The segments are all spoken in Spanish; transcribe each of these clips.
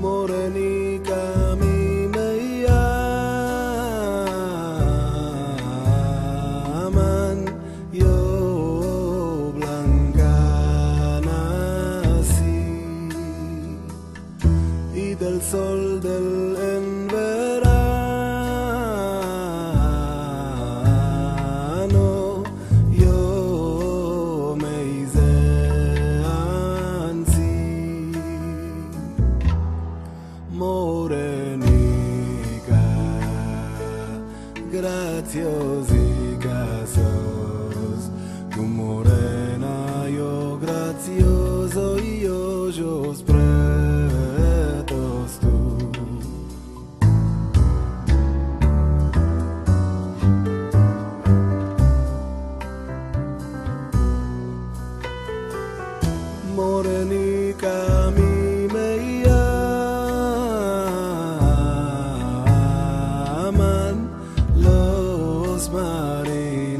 morenica mi me llaman, yo blanca nací. Y del sol del envejecimiento gracioso y casos. Tu morena, yo gracioso y ojos pretos tú. Morenica, mi marineros.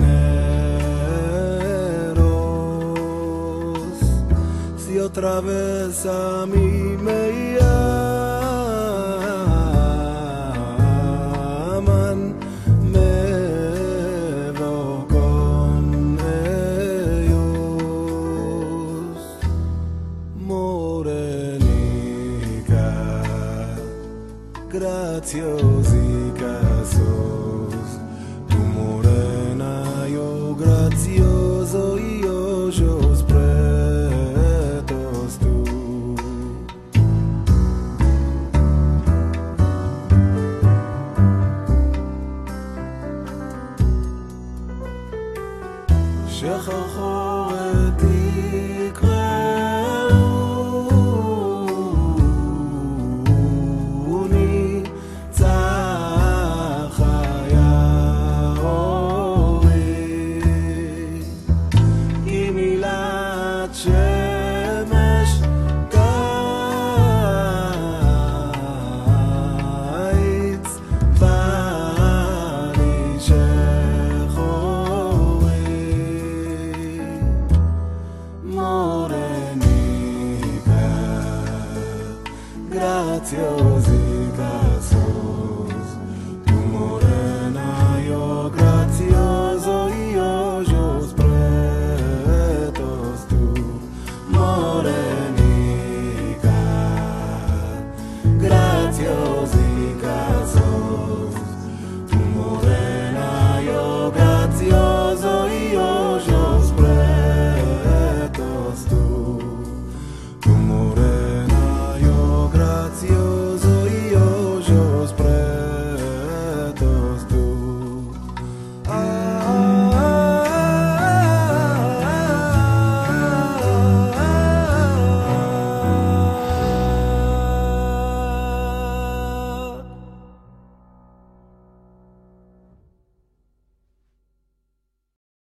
Si otra vez a mí me llaman, me voy con ellos. Morenica, graciosa gracioso y ojos pretos tú. שכחו still